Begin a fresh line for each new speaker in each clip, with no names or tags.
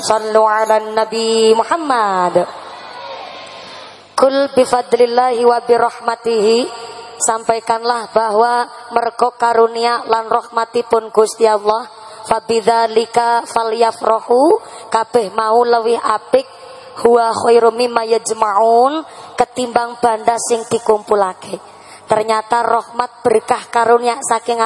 Sallu ala Nabi Muhammad. Kul bifadlillahi wa birahmatihi sampaikanlah bahwa mergo karunia lan rahmatipun Gusti Allah. Fabidzalika falyafrahu. Kabeh mau lebih apik. Huwa khairum mimma yajma'un. Ketimbang banda sing dikumpulake Ternyata rahmat berkah karunia saking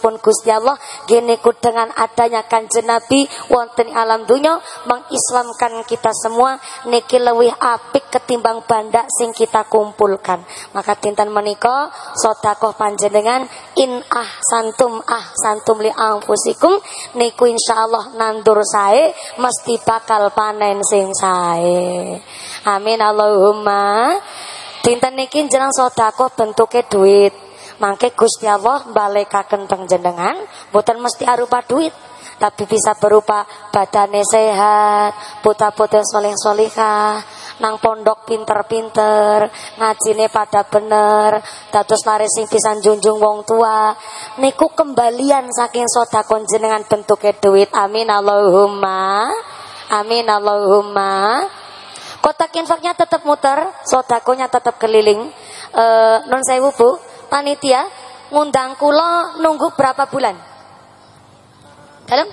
pun Gusti Allah gini ku dengan adanya kanjeng Nabi wonten alam dunya mengislamkan kita semua niki lebih apik ketimbang banda sing kita kumpulkan. Maka dinten menika sedekah panjenengan in ah santum ah santum li anfusikum niku insyaallah nandur sae mesti bakal panen sing sae. Amin Allahumma. Dinten niki jeneng sedekah bentuke duit. Mangke Gusti Allah balekaken panjenengan boten mesti arupa duit, tapi bisa berupa badane sehat, putra-putri soleh solihah, nang pondok pinter-pinter, ngajine pada bener, dados laris sing bisa junjung wong tua. Niku kembalian saking sedekah jenengan bentuke duit. Amin Allahumma. Amin Allahumma. Kotak infaknya tetap muter, sodakonya tetap keliling. E, non sewu bu, panitia ngundang kulo nunggu berapa bulan? Dalam?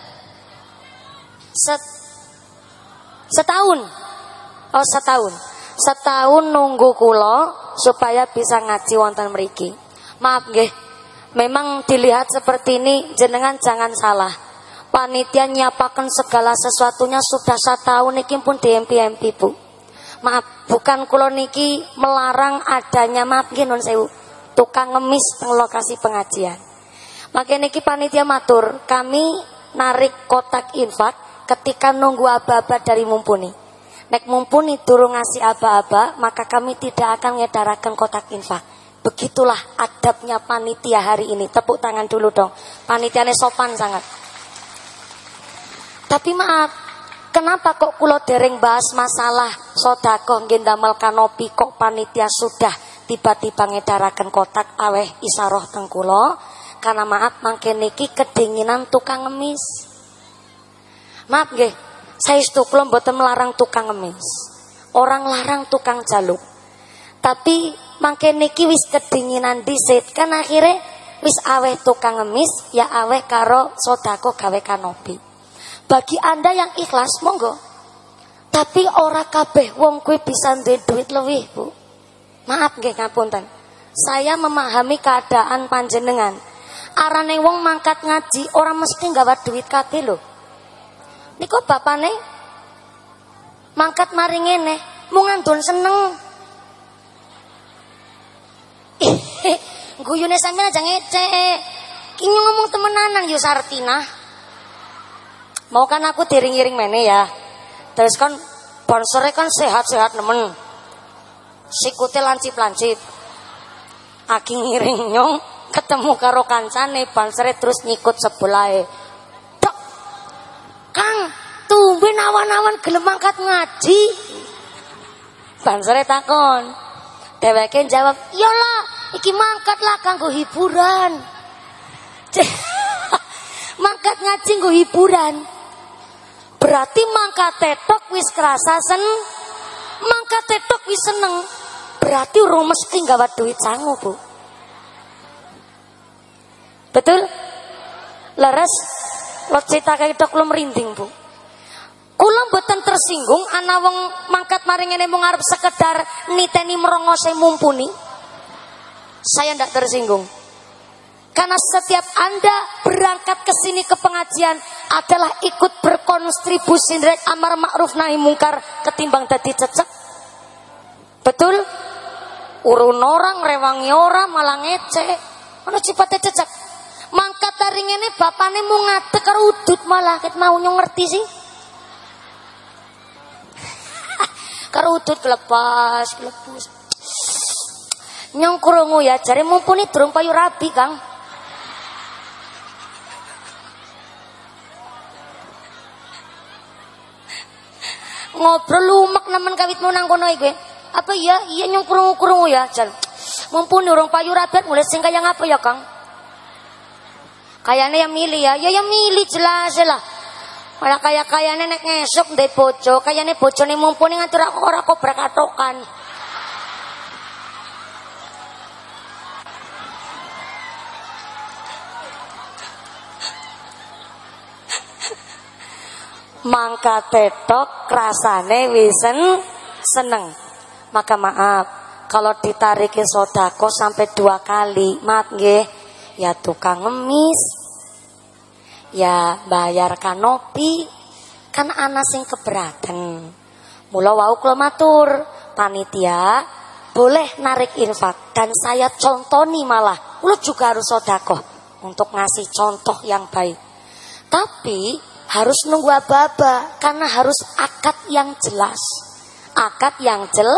Set, setahun. Oh setahun. Setahun nunggu kulo supaya bisa ngaji wonten meriki. Maaf nggih. Memang dilihat seperti ini jenengan jangan salah. Panitia nyiapakan segala sesuatunya sudah setahun ini pun DMP-MP bu. Maaf, bukan kulo niki melarang adanya maaf nggih non sewu. Tukang ngemis teng lokasi pengajian. Makanya niki panitia matur, kami narik kotak infak ketika nunggu aba-aba dari mumpuni. Nek mumpuni turun ngasih aba-aba, maka kami tidak akan ngedarakan kotak infak. Begitulah adabnya panitia hari ini. Tepuk tangan dulu dong. Panitianya sopan sangat. Tapi maaf, Kenapa kok kulo dereng bahas masalah sodako gendamel kanopi kok panitia sudah tiba-tiba ngedarakan kotak aweh isaroh tengkulo karena maaf mangke niki kedinginan tukang ngemis. Maaf nggih, saya kulo mboten melarang tukang ngemis. Orang larang tukang jaluk. Tapi mangke niki wis kedinginan disit kan akhirnya wis aweh tukang ngemis ya aweh karo sodako gawe kanopi. Bagi Anda yang ikhlas, monggo. Tapi ora kabeh wong kuwi bisa duwe duit lebih, Bu. Maaf nggih ngapunten. Saya memahami keadaan panjenengan. Arane wong mangkat ngaji ora mesti nggawa duit kabeh lho. Niku bapane mangkat mari ngene, mung ngandun seneng. Guyune sampeyan aja ngecek. Ki ngomong temenanan yo Sartina. Mau kan aku diring-iring mene ya. Terus kan sponsornya kan sehat-sehat nemen. Sikute lancip-lancip. Aki ngiring nyong ketemu karo kancane bansore terus nyikut sebelahe. Dok. Kang, tumben awan-awan gelem angkat ngaji. Bansore takon. Dheweke jawab, "Iyalah, iki mangkat lah kanggo hiburan." mangkat ngaji nggo hiburan. Berarti mangka tetok wis kerasa sen. Mangka tetok wis seneng. Berarti urung mesti gawat duit sangu, Bu. Betul? Leres lo cerita tok lo merinding, Bu. Kula mboten tersinggung ana wong mangkat maring ngene mung sekedar niteni merongose mumpuni. Saya ndak tersinggung. Karena setiap Anda berangkat ke sini ke pengajian adalah ikut berkontribusi dari amar ma'ruf nahi mungkar ketimbang tadi cecek. Betul? Urun orang, rewangi orang, malah ngece. Mana cipatnya cecek. Mangkat dari ini bapaknya mau ngadek karo udut malah ket mau ngerti sih. karo udut kelepas, kelepus. Nyong kurungu ya, jari mumpuni durung payu rabi, Kang. Ngobrol lumak nemen kawit mau nang kono iku. Apa ya? Iya nyung krungu-krungu ya, Jan. Mumpuni urung payu rabat mulai sing kaya ngapa ya, Kang? Kayaknya yang milih ya, ya yang milih jelas lah. Malah kaya-kaya nenek ngesuk ndek bojo, kayane bojone mumpuni nganti ora ora kobrak atokan. Mangka tetok rasane wisen seneng. Maka maaf kalau ditarikin sodako sampai dua kali maaf nggih. Ya tukang ngemis. Ya bayar kanopi. Kan ana sing keberatan. Mula wau kula matur panitia boleh narik infak. Dan saya contoni malah lu juga harus sodako untuk ngasih contoh yang baik. Tapi harus nunggu aba-aba karena harus akad yang jelas. Akad yang jel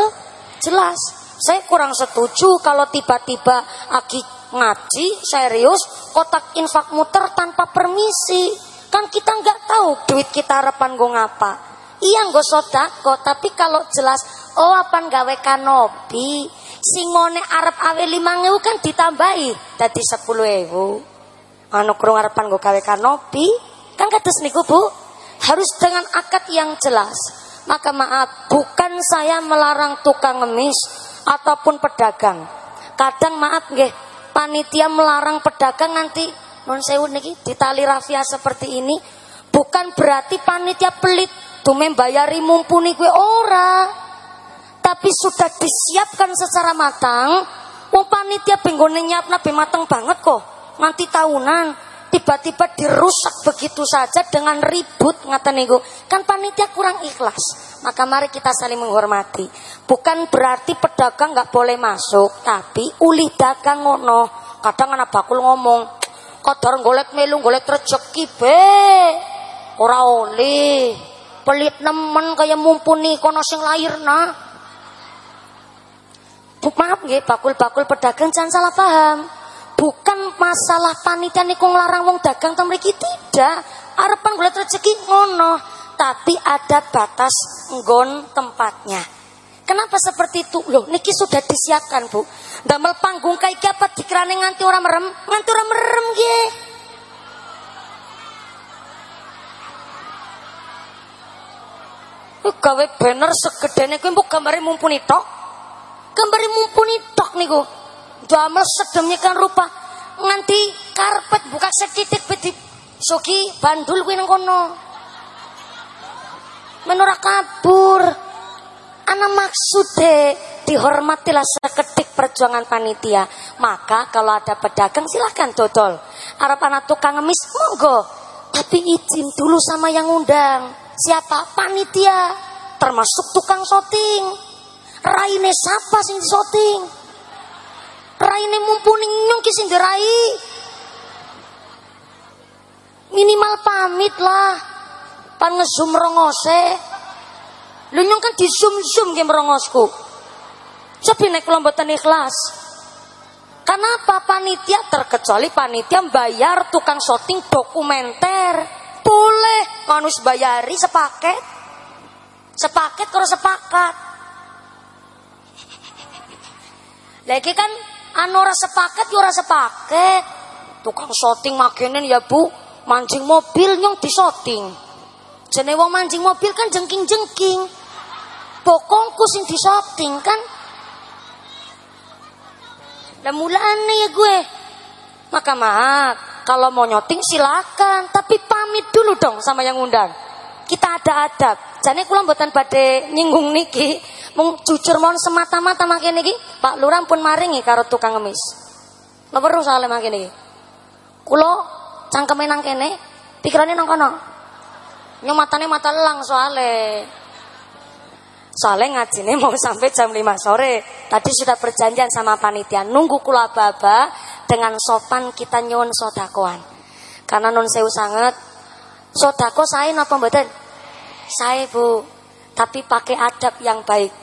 jelas. Saya kurang setuju kalau tiba-tiba aki ngaji serius kotak infak muter tanpa permisi. Kan kita nggak tahu duit kita harapan gue ngapa. Iya gue sodako, tapi kalau jelas, oh apa gawe kanopi, singone Arab awe lima ngewu kan ditambahi, tadi sepuluh ewu. Anu kurung harapan gue gawe kanopi, Kan kados niku Bu, harus dengan akad yang jelas. Maka maaf, bukan saya melarang tukang ngemis ataupun pedagang. Kadang maaf nggih, panitia melarang pedagang nanti. Non sewu niki ditali rafia seperti ini bukan berarti panitia pelit. Tuh membayari mumpuni gue ora. Tapi sudah disiapkan secara matang. Wong panitia penggone nyiap nabi matang banget kok nanti tahunan tiba-tiba dirusak begitu saja dengan ribut ngata niku. Kan panitia kurang ikhlas. Maka mari kita saling menghormati. Bukan berarti pedagang nggak boleh masuk tapi uli dagang ngono. Kadang anak bakul ngomong kodor golek melu golek rezeki be. Ora oleh pelit nemen kaya mumpuni kono sing nah maaf nggih bakul-bakul pedagang jangan salah paham bukan masalah panitia niku nglarang wong dagang ten mriki tidak. Arepan golek rezeki ngono, tapi ada batas nggon tempatnya. Kenapa seperti itu? Loh, niki sudah disiapkan, Bu. Damel panggung kayak apa dikirane nganti orang merem, nganti orang merem nggih. gawe banner segedene kuwi mbok gambare mumpuni tok. Gambare mumpuni tok niku damel sedemikian rupa nganti karpet buka setitik bedi soki bandul kuwi nang kono. Menora kabur. Ana maksude dihormatilah seketik perjuangan panitia. Maka kalau ada pedagang silahkan dodol. Arep anak tukang ngemis monggo. Tapi izin dulu sama yang undang. Siapa? Panitia. Termasuk tukang syuting raine siapa sing syuting Raine mumpuni nyong ki sing dirai. Minimal pamit lah. Pan ngezum rongose. Lu nyong kan di zoom-zoom game rongosku. Coba naik kelombotan ikhlas. Kenapa panitia terkecuali panitia bayar tukang syuting dokumenter. Boleh manus bayari sepaket. Sepaket kalau sepakat. Lagi kan anu ora sepaket ya ora sepaket. Tukang syuting makenen ya Bu, mancing mobil nyong di syuting. Jene wong mancing mobil kan jengking-jengking. Bokongku sing di syuting kan. Lah mulane ya gue. Maka maaf, kalau mau nyoting silakan, tapi pamit dulu dong sama yang undang. Kita ada adab. Jane kula mboten badhe nyinggung niki, Mung jujur mohon semata-mata makin iki, Pak Lurah pun maringi karo tukang ngemis. Napa perlu soalnya makin iki? Kulo cangkeme nang kene, pikirane nang kono. Nyo matane mata elang soale. Soalnya ngajine mau sampai jam 5 sore. Tadi sudah perjanjian sama panitia nunggu kula baba dengan sopan kita nyuwun sodakoan. Karena non sewu sangat sodako saya napa mboten? Saya Bu, tapi pakai adab yang baik.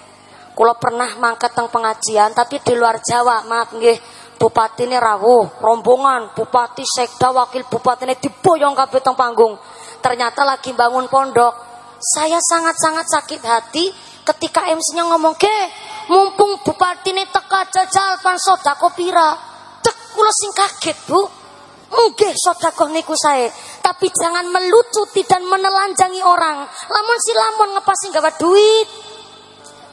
Kulo pernah mangkat teng pengajian tapi di luar Jawa, maaf nggih. Bupati ini rawuh, rombongan, bupati, sekda, wakil bupati ini diboyong kabeh teng panggung. Ternyata lagi bangun pondok. Saya sangat-sangat sakit hati ketika MC-nya ngomong, "Ke, mumpung bupati ini teka jajal pan sodako pira." Tek kula sing kaget, Bu. Nggih sodako niku saya. tapi jangan melucuti dan menelanjangi orang. Lamun si lamun ngepasi gak duit.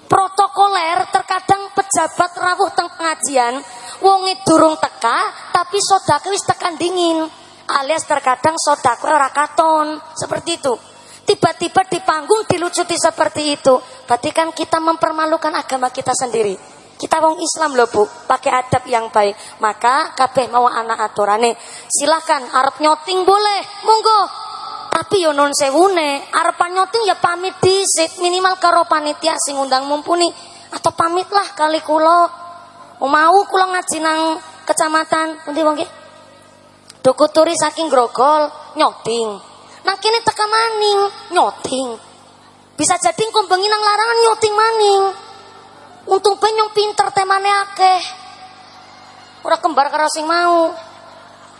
Protokoler terkadang pejabat rawuh teng pengajian, wonge durung teka, tapi sodake wis tekan dingin. Alias terkadang sodako ora katon, seperti itu. Tiba-tiba di panggung dilucuti seperti itu. Berarti kan kita mempermalukan agama kita sendiri. Kita wong Islam loh bu, pakai adab yang baik. Maka kabeh mau anak aturane. Silahkan, Arab nyoting boleh, monggo. Tapi yo non sewune, Arab nyoting ya pamit disit minimal karo panitia sing undang mumpuni atau pamitlah kali kulo. Mau kulo ngaji nang kecamatan, nanti wong Dokuturi saking grogol nyoting. Nang kene teka maning nyoting. Bisa jadi kombengi nang larangan nyoting maning. Untung penyong pinter temane akeh. Ora kembar karo sing mau.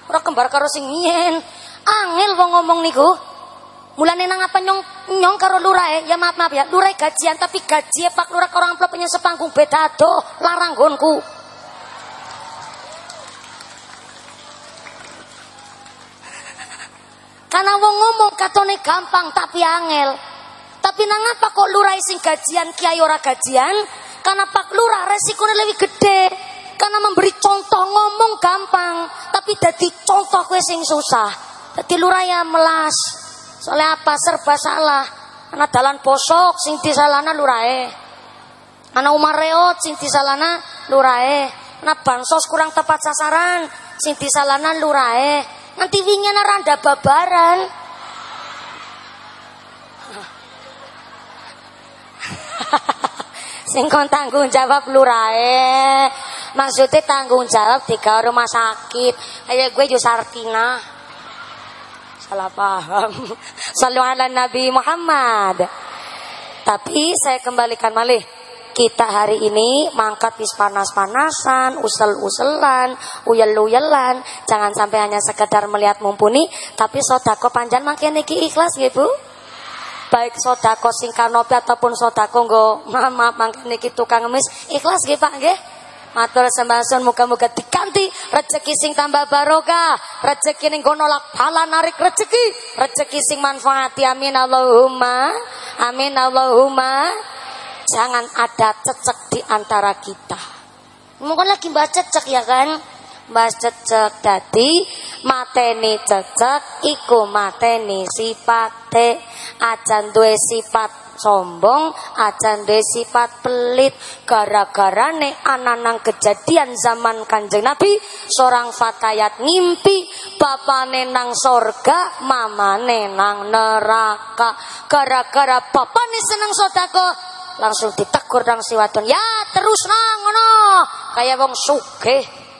Ora kembar karo sing mien. Angel wong ngomong niku. Mulane nang apa nyong nyong karo lurae, ya maaf maaf ya, lurae gajian tapi gaji Pak Lurah karo amplopnya sepanggung beda do, larang gonku. Karena wong ngomong katone gampang tapi angel. Tapi nang apa kok lurah sing gajian kiai ora gajian? Karena Pak Lurah resikonya lebih gede. Karena memberi contoh ngomong gampang, tapi jadi contoh kue sing susah. Jadi lurah ya melas. Soalnya apa serba salah. Karena dalan posok sing disalana lurae. Karena umar reot sing disalana lurae. Karena bansos kurang tepat sasaran sing disalana lurae. Nanti wingnya randa babaran. Sing kon tanggung jawab lurae. Maksudnya tanggung jawab di rumah sakit. Kayak gue Sartina. Salah paham. Sallu ala Nabi Muhammad. Tapi saya kembalikan malih kita hari ini mangkat bis panas-panasan, usel-uselan, uyel-uyelan, jangan sampai hanya sekedar melihat mumpuni, tapi sodako panjang makin niki ikhlas gitu baik sodako sing kanopi ataupun sodako nggo mama mangke niki tukang ngemis ikhlas nggih Pak nggih Matur sembasun muka-muka diganti rezeki sing tambah barokah, rezeki ning kono lak pala narik rezeki, rezeki sing manfaati amin Allahumma. Amin Allahumma. Jangan ada cecek di antara kita. Mungkin lagi baca cecek ya kan? Mbah cecek dadi mateni cecek iku mateni sifate ajan duwe sifat sombong ajan duwe sifat pelit. Gara-gara ne ananang kejadian zaman kanjeng Nabi seorang fatayat ngimpi bapane nang sorga mamane nang neraka. Gara-gara bapane seneng sodako langsung ditegur nang si ya terus nang ngono. Kaya wong sugih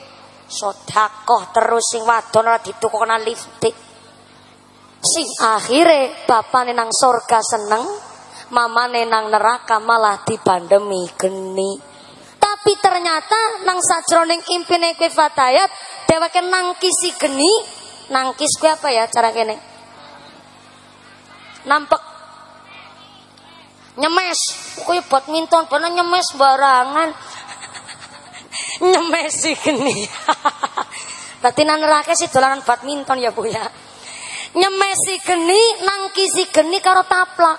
sodakoh terus sing wadon ora ditukokna lipstik sing akhire bapane nang surga seneng mamane nang neraka malah dibandemi geni. Tapi ternyata nang sajroning impine kowe fatayat dheweke nangkisi geni. Nangkis kuwi apa ya cara kene? Nampek. Nyemes. Kowe badminton bener nyemes barangan nyemesi geni. Berarti nang neraka sih dolanan badminton ya Bu ya. Nyemesi geni nangkisi geni karo taplak.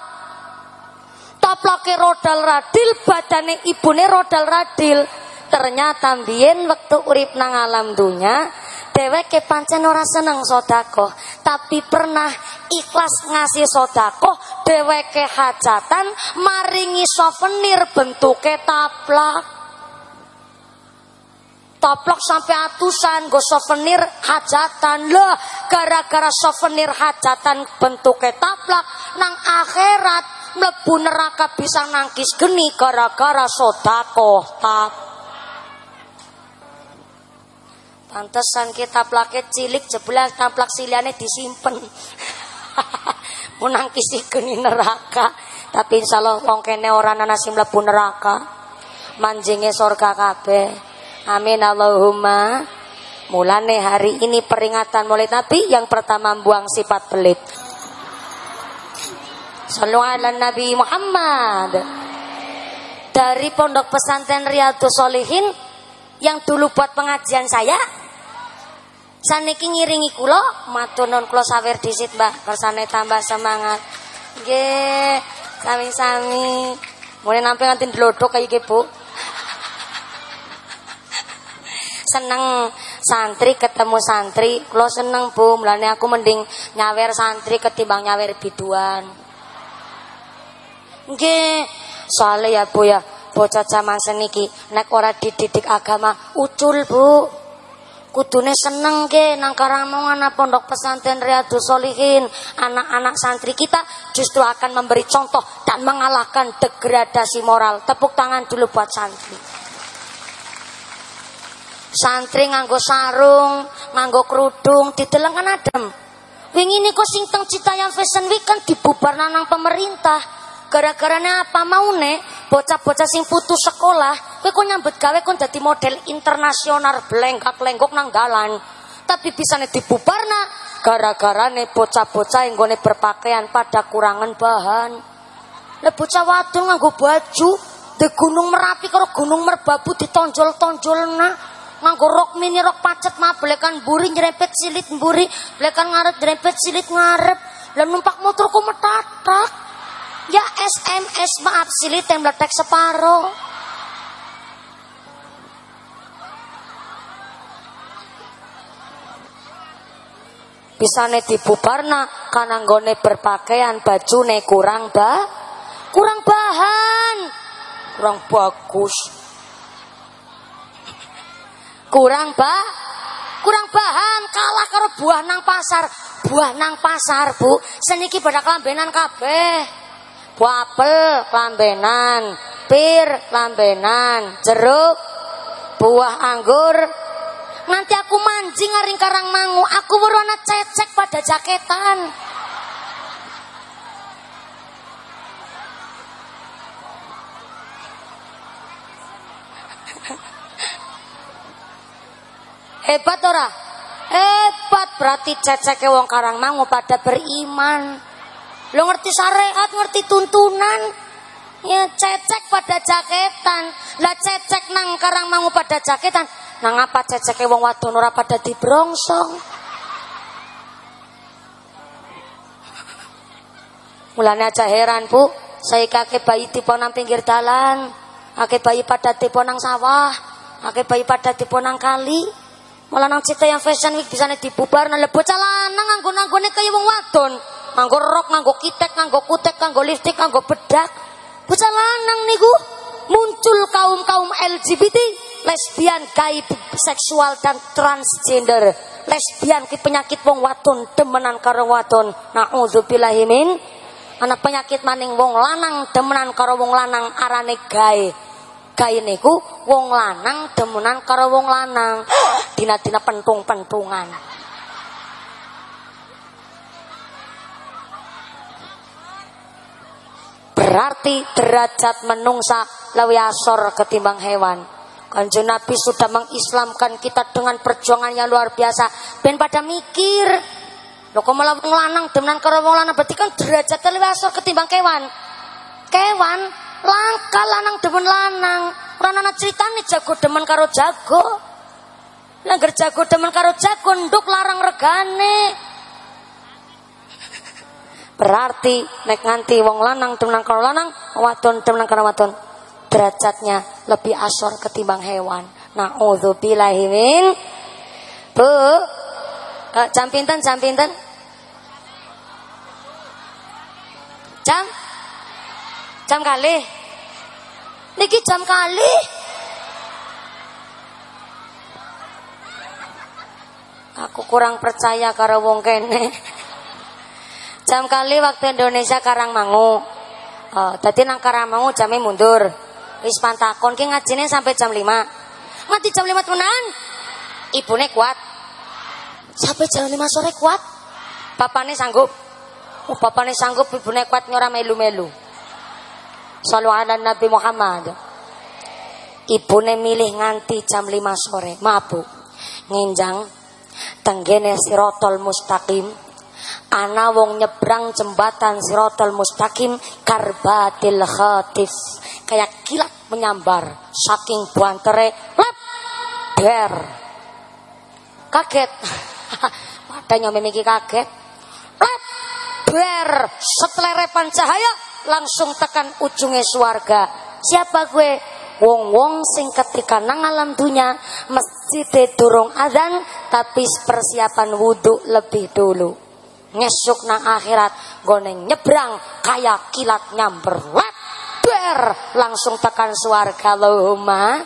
Taplake rodal radil, badane ibune rodal radil. Ternyata mbiyen wektu urip nang alam dunya, dheweke pancen ora seneng sodako, tapi pernah ikhlas ngasih sodako, dheweke hajatan maringi souvenir bentuke taplak toplok sampai atusan go souvenir hajatan. Lah gara-gara souvenir hajatan bentuknya taplak nang akhirat mlebu neraka bisa nangkis geni gara-gara sodako tap pantesan kita plake cilik jeblak taplak siliane disimpen. Menangkis geni neraka tapi insya Allah wong kene orang ana sing mlebu neraka. Manjinge surga kabeh Amin Allahumma. Mulane hari ini peringatan mulai Nabi yang pertama buang sifat pelit. Sallu ala Nabi Muhammad. Dari pondok pesantren Riyadus Solihin yang dulu buat pengajian saya saniki ngiringi kula matur nuwun kula sawer disit Mbak kersane tambah semangat nggih sami-sami mulai nampi nganti ndlodhok kaya iki Bu seneng santri ketemu santri. Kula seneng Bu. Mulane aku mending nyawer santri ketimbang nyawer biduan. Nggih. Soalnya ya Bu ya. Bocah zaman seniki nek ora dididik agama ucul Bu. Kudune seneng ke nang anak pondok pesantren Riyadus Solihin anak-anak santri kita justru akan memberi contoh dan mengalahkan degradasi moral. Tepuk tangan dulu buat santri santri nganggo sarung nganggo kerudung dideleng kan adem. Wingi niku sing teng Citayam Fashion Week kan dibubar nang pemerintah. Gara-garanya apa mau nih bocah-bocah sing putus sekolah, kowe kok nyambut gawe kon dadi model internasional blenggak-lenggok nang dalan. Tapi bisa nih dibubarna gara-gara nih bocah-bocah yang gone berpakaian pada kurangan bahan. Lah bocah wadon nganggo baju di Gunung Merapi karo Gunung Merbabu ditonjol-tonjolna nganggo rok mini rok pacet mah belekan buri nyerempet silit buri. Belekan ngarep nyerempet silit ngarep. Dan numpak motor ku metatak. Ya SMS maaf silit yang meletek separuh. Bisa nih dibubarna karena nggone berpakaian baju nih kurang ba kurang bahan. Kurang bagus kurang ba kurang bahan kalah karo buah nang pasar buah nang pasar bu seniki pada kelambenan kabeh apel lambenan, pir lambenan, jeruk, buah anggur. Nanti aku mancing ngaring karang mangu, aku berwarna cecek pada jaketan. Hebat ora? Hebat berarti cecek wong karang mangu pada beriman. Lo ngerti syariat, ngerti tuntunan. Ya cecek pada jaketan. Lah cecek nang karang mangu pada jaketan. Nang apa cecek wong wadon ora pada dibrongsong. Mulanya aja heran, Bu. Saya kakek bayi tipe nang pinggir dalan. Kakek bayi pada tipe nang sawah. Kakek bayi pada tipe nang kali. Malah nang cita yang fashion week bisa dibubar nang lebo lanang nganggo-nanggone kaya wong wadon nganggo rok, nganggo kitek, nganggo kutek, nganggo lipstick, nganggo bedak. Bocah lanang niku muncul kaum-kaum LGBT, lesbian, gay, seksual dan transgender. Lesbian ki penyakit wong wadon, demenan karo wadon. Nauzubillahi anak penyakit maning wong lanang demenan karo wong lanang arane gay. Gay niku wong lanang demenan karo wong lanang. Dina-dina pentung-pentungan. Berarti derajat menungsa lebih asor ketimbang hewan. Kanjeng Nabi sudah mengislamkan kita dengan perjuangan yang luar biasa. Ben pada mikir. Lho kok malah lanang dengan karo wong lanang berarti kan derajat lebih asor ketimbang kewan. Kewan langka lanang demen lanang. Ora ana critane jago demen karo jago. Langgar jago demen karo jago nduk larang regane. Berarti nek nganti wong lanang temenang karo lanang, wadon temenang karo wadon. Derajatnya lebih asor ketimbang hewan. Nauzubillahi min. Bu. Jam pinten jam pinten? Jam? Jam kali. Niki jam kali. Aku kurang percaya karo wong kene. Jam kali waktu Indonesia Karang Mangu. Oh, tadi nang Karang Mangu jamnya mundur. Wis pantakon ki ngajine sampai jam 5. Nganti jam 5 tenan. Ibune kuat. Sampai jam 5 sore kuat. Bapaknya sanggup. Oh, bapaknya sanggup ibune kuat nyora melu-melu. Sallu ala Nabi Muhammad. Ibune milih nganti jam 5 sore, mabuk. Nginjang tenggene sirotol mustaqim ana wong nyebrang jembatan Siratal Mustaqim karbatil khatif kayak kilat menyambar saking buantere lep der kaget Padahal memiliki kaget. Lebar repan cahaya langsung tekan ujungnya suarga. Siapa gue? Wong-wong sing ketika nang alam dunia masjid durung adzan tapi persiapan wudhu lebih dulu. Ngesuk nang akhirat gone nyebrang kayak kilat nyamber lebar langsung tekan suarga Allahumma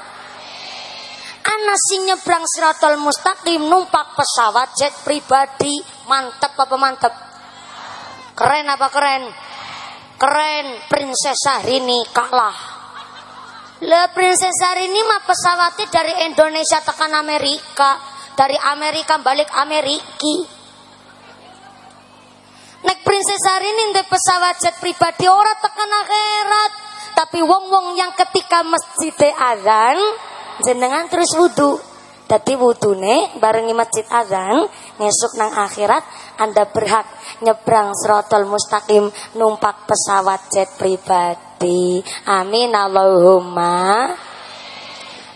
Ana sing nyebrang Siratul Mustaqim numpak pesawat jet pribadi. Mantep apa mantep? Keren apa keren? Keren. Princess Syahrini kalah. Le Princess Syahrini mah pesawatnya dari Indonesia tekan Amerika. Dari Amerika balik Ameriki. Nek Princess Syahrini ndek pesawat jet pribadi ora tekan akhirat. Tapi wong-wong yang ketika masjid azan jenengan terus wudhu Tadi wudune barengi masjid azan ngesuk nang akhirat Anda berhak nyebrang serotol mustaqim numpak pesawat jet pribadi. Amin Allahumma.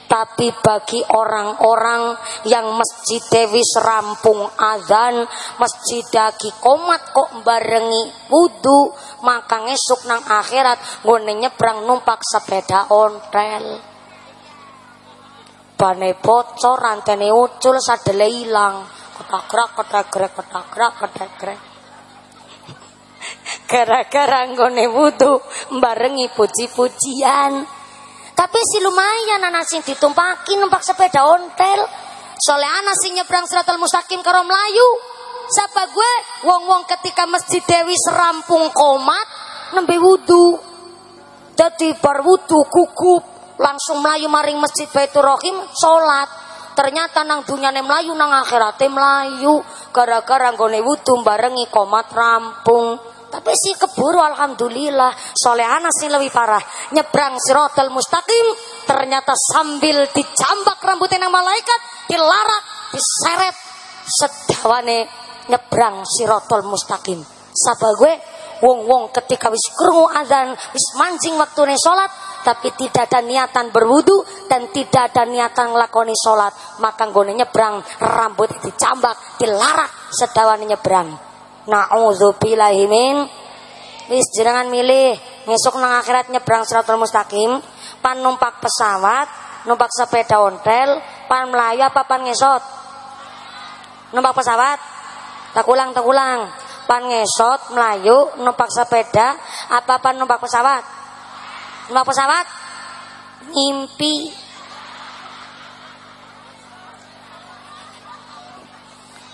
Tapi bagi orang-orang yang masjid Dewi serampung azan, masjid dagi komat kok barengi wudhu, maka ngesuk nang akhirat gue nyebrang numpak sepeda ontel bane bocor, rantene ucul, sadele ilang. Ketagrak, ketagrak. Gara-gara nggone wudu barengi puji-pujian. Tapi si lumayan anak sing ditumpaki numpak sepeda ontel. Soalnya anak sing nyebrang seratul mustaqim karo Melayu. Siapa gue? Wong-wong ketika masjid Dewi serampung komat nembe wudu. Jadi bar wudu kukup langsung melayu maring masjid Baitur Rahim salat ternyata nang dunyane melayu nang akhirate melayu. Gara-gara nggone wudu barengi komat rampung. Tapi si keburu alhamdulillah. Soleh anas sih lebih parah. Nyebrang sirotol mustaqim ternyata sambil dicambak rambutnya nang malaikat dilarak diseret. Sedawane nyebrang sirotol mustaqim. Sapa gue wong-wong ketika wis krungu azan wis mancing waktune salat tapi tidak ada niatan berwudu dan tidak ada niatan ngelakoni sholat. Maka nggone nyebrang rambut dicambak dilarak sedawan nyebrang. Na'udzubillahi min. Wis jenengan milih. Ngesuk nang akhirat nyebrang siratul mustaqim. Pan numpak pesawat numpak sepeda ontel pan melayu apa pan ngesot? Numpak pesawat? Tak ulang tak ulang. Pan ngesot melayu numpak sepeda apa pan numpak pesawat Numpak pesawat? Mimpi.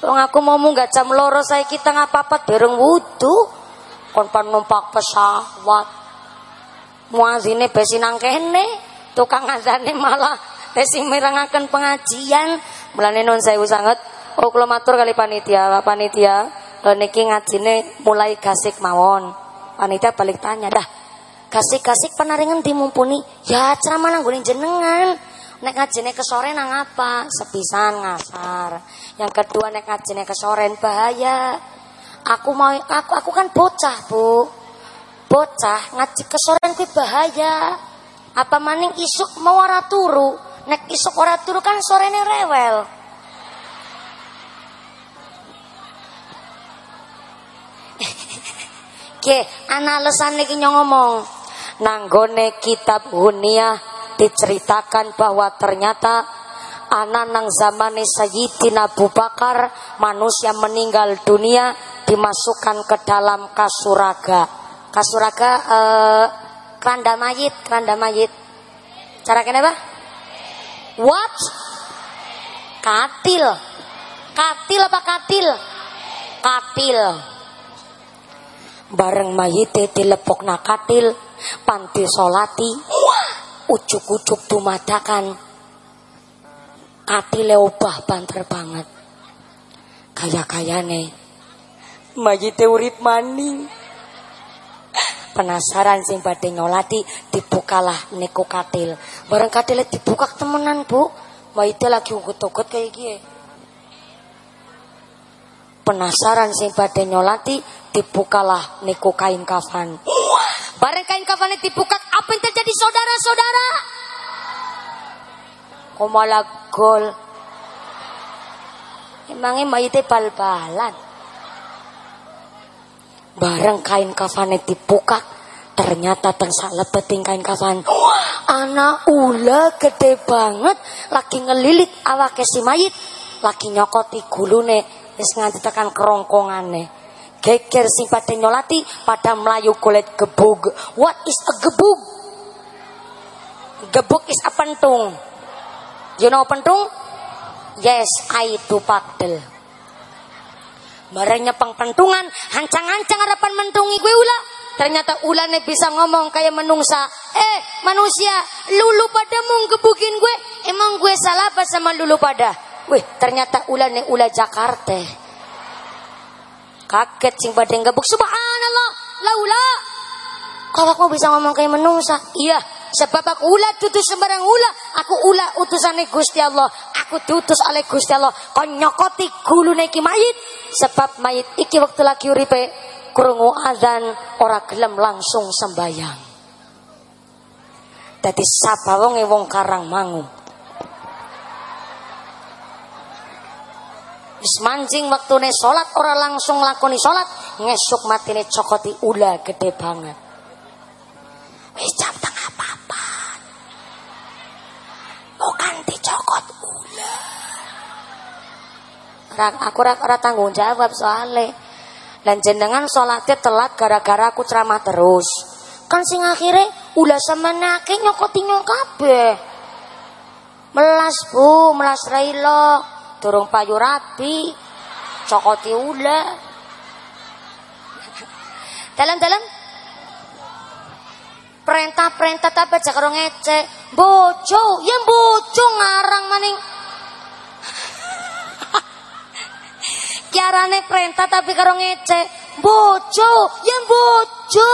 Wong aku mau munggah jam loro saya kita ngapapat bareng wudu. Kon numpak pesawat. Muazine besi nang kene tukang azane malah besi mirangaken pengajian. Mulane non saya sanget. Oh kula matur kali panitia. Pak panitia niki ngajine mulai gasik mawon. Panitia balik tanya dah Kasih-kasih penaringan dimumpuni. Ya ceramah nang jenengan. Nek ngajine ke sore nang apa? Sepisan ngasar. Yang kedua nek ngajine ke sore bahaya. Aku mau aku aku kan bocah, Bu. Bocah ngaji ke sore kuwi bahaya. Apa maning isuk mau ora turu? Nek isuk ora turu kan sorene rewel. Oke, ana alasan iki ngomong nanggone kitab Hunia diceritakan bahwa ternyata anak nang zaman Sayyidina Abu Bakar manusia meninggal dunia dimasukkan ke dalam kasuraga. Kasuraga eh, keranda mayit keranda mayit. Cara kenapa what? Katil. Katil apa katil? Katil bareng mayit dilepok nakatil panti solati ucuk-ucuk dumadakan. Kati leobah banter banget. Kaya nih majite urip maning. Penasaran sing badhe nyolati dibukalah niku katil. Bareng katil dibuka temenan bu. Mayite lagi ugut-ugut kayak gini. Penasaran sing badhe nyolati dibukalah niku kain kafan Bareng kain kafannya dibuka, apa yang terjadi saudara-saudara? Kok malah gol? Emangnya mayite bal-balan. Bareng kain kafane dibuka, ternyata teng salebeting kain kafan. anak ula gede banget lagi ngelilit awake si mayit, lagi nyokoti gulune wis nganti tekan kerongkongane. Geger sing pada nyolati pada melayu kulit gebug. What is a gebug? Gebug is a pentung. You know pentung? Yes, I do padel. Barangnya pentungan, hancang-hancang harapan mentungi gue ula. Ternyata ulane bisa ngomong kayak menungsa. Eh, manusia, lulu pada mau gebukin gue. Emang gue salah apa sama lulu pada? Wih, ternyata ulane ula Jakarta. Kaget sing pada gebuk. Subhanallah, laula. Kalau mau bisa ngomong kayak menungsa. Iya, Sebab aku ulah tutus sembarang ulah. Aku ulah utusane Gusti Allah. Aku diutus oleh Gusti Allah. Kau nyokoti gulune iki mayit. Sebab mayit iki waktu lagi uripe krungu azan ora gelem langsung sembayang. Dadi sapa wonge wong Karang Mangu. Wis mancing waktune salat ora langsung lakoni salat, ngesuk matine cokoti ula gede banget. Wis jam tengah papat. Bukan dicokot ular. Aku ora ora tanggung jawab soalnya. Dan jenengan sholatnya telat gara-gara aku ceramah terus. Kan sing akhirnya ulah sama nake nyokoti nyokabe. Melas bu, melas railo. Turung payu rapi. Cokoti ula. Dalam-dalam perintah-perintah tapi aja karo ngecek. Bojo, ya bojo ngarang maning. Kiarane perintah tapi karo ngecek. Bojo, ya bojo.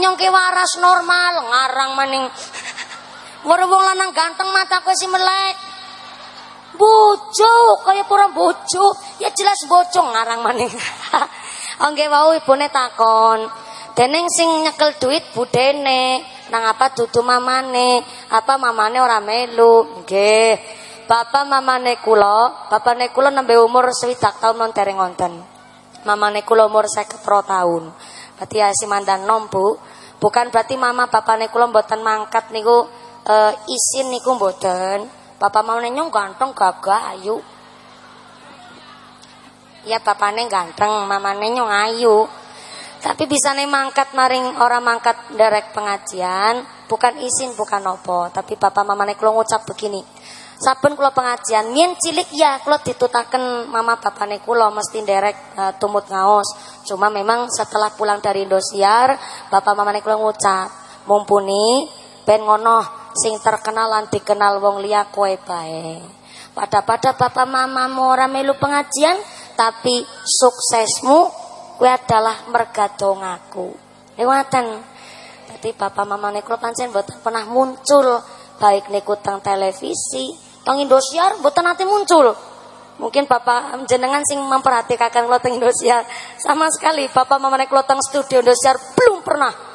Nyongke waras normal ngarang maning. Wong lanang ganteng mataku si melek. Bojo, kaya pura bojo. Ya jelas bojo ngarang maning. Oke, wau ibune takon. Deneng sing nyekel duit budene, nang apa dudu mamane, apa mamane ora melu. Nggih. Bapak mamane kula, bapane kula nembe umur swidak taun non tereng wonten. Mamane kula umur 50 tahun. Berarti ya si mandan nom, Bu. Bukan berarti mama bapane kula mboten mangkat niku e, isin niku mboten. Bapak mamane nyong ganteng gagah ayu. Ya bapane ganteng, mamane nyong ayu. Tapi bisa nih mangkat maring orang mangkat derek pengajian, bukan izin, bukan opo. Tapi bapak mama nih kalau ngucap begini, saben kulo pengajian, mien cilik ya kulo ditutaken mama bapak nih kulo mesti derek uh, tumut ngaos. Cuma memang setelah pulang dari Indosiar, bapak mama nih kulo ngucap, mumpuni ben ngono sing terkenal lan dikenal wong liya kowe bae. Pada-pada bapak mamamu ora melu pengajian, tapi suksesmu kue adalah mergadong aku. Lewatan. Jadi bapak mama kula pancen mboten pernah muncul baik niku teng televisi, teng Indosiar mboten nate muncul. Mungkin bapak jenengan sing memperhatikan kula teng Indosiar sama sekali bapak mama kula teng studio Indosiar belum pernah.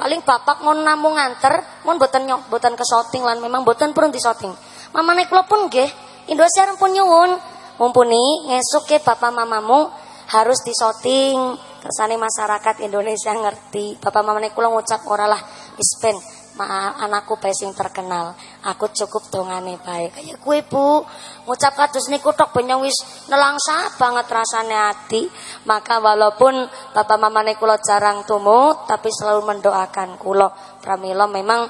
Paling bapak mau namung nganter, mau mboten nyok, mboten ke shooting lan memang mboten purun di shooting. Mama kula pun nggih, Indosiar pun nyuwun. Mumpuni ngesuk ke bapak mamamu harus disoting kersane masyarakat Indonesia ngerti bapak mama kula ngucap ora lah ispen anakku bae terkenal. Aku cukup dongane baik. Kayak kue bu. Ngucap kados niku tok benyong wis nelangsa banget rasane hati maka walaupun bapak mama kula jarang tumut tapi selalu mendoakan kula. Pramila memang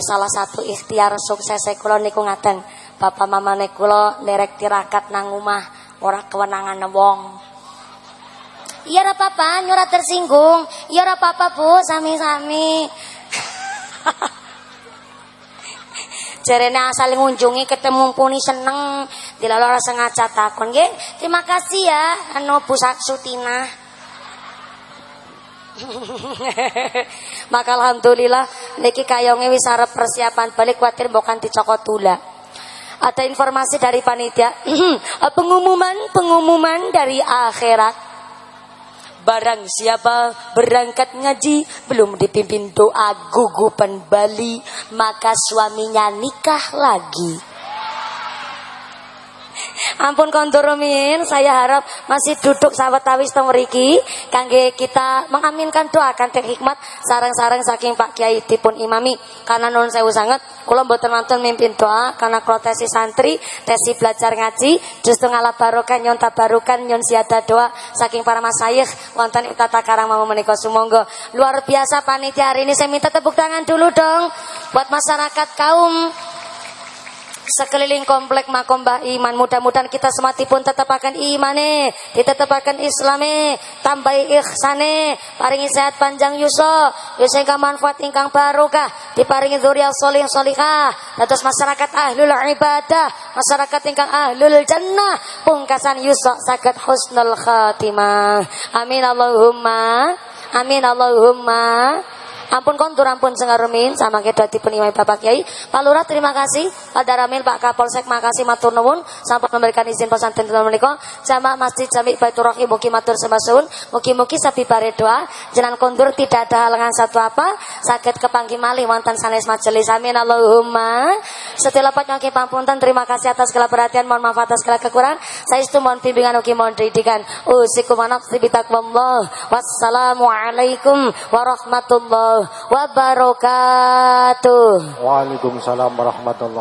salah satu ikhtiar sukses kula niku ngaten. Bapak mama kula derek tirakat nang omah ora kewenangan wong. Iya ora apa-apa, nyurat tersinggung. Iya ora apa-apa, Bu, sami-sami. Jarene asal ngunjungi ketemu puni seneng, dilalu ora sengaja takon nggih. Terima kasih ya anu Bu Sutina. Maka alhamdulillah niki kayonge wis arep persiapan balik kuatir bukan dicokot tula. Ada informasi dari panitia, pengumuman pengumuman dari akhirat. Barang siapa berangkat ngaji belum dipimpin doa gugupan Bali maka suaminya nikah lagi. Ampun kondur rumiyin, saya harap masih duduk sahabat tawis mriki kangge kita mengaminkan doa kanthi hikmat sarang-sarang saking Pak Kiai dipun imami. Karena nun sewu sanget kula mboten wonten mimpin doa karena protesi santri, tesi belajar ngaji, justru ngalah barokah nyon tabarukan nyon siada doa saking para masayikh wonten ing tata karang mau menika sumangga. Luar biasa panitia hari ini saya minta tepuk tangan dulu dong buat masyarakat kaum sekeliling komplek makom Mbah Iman mudah-mudahan kita semati pun tetap akan imane akan islame tambah ikhsane paringi sehat panjang yuso yuso ingkang manfaat ingkang barokah diparingi dzurriyyah solih solihah. Dados masyarakat ahlul ibadah masyarakat ingkang ahlul jannah pungkasan yuso saged husnul khatimah. Amin Allahumma amin Allahumma Ampun kontur ampun sengarumin sama kita dipun imai Bapak Kiai. Pak Lurah terima kasih. Pak Daramil, Pak Kapolsek makasih matur nuwun sampai memberikan izin pesantren teman menika. Jamaah Masjid Jami Baitur Rahim mugi matur sembahun. Mugi-mugi sapi bare doa kondur tidak ada halangan satu apa sakit kepanggih malih wonten sanes majelis. Amin Allahumma. Setelah Pak Nyongki Pampunten terima kasih atas segala perhatian mohon maaf atas segala kekurangan. Saya itu mohon bimbingan ugi mohon didikan. Usikum anafsi bitaqwallah. Wassalamualaikum warahmatullahi wabarakatuh.
Waalaikumsalam warahmatullahi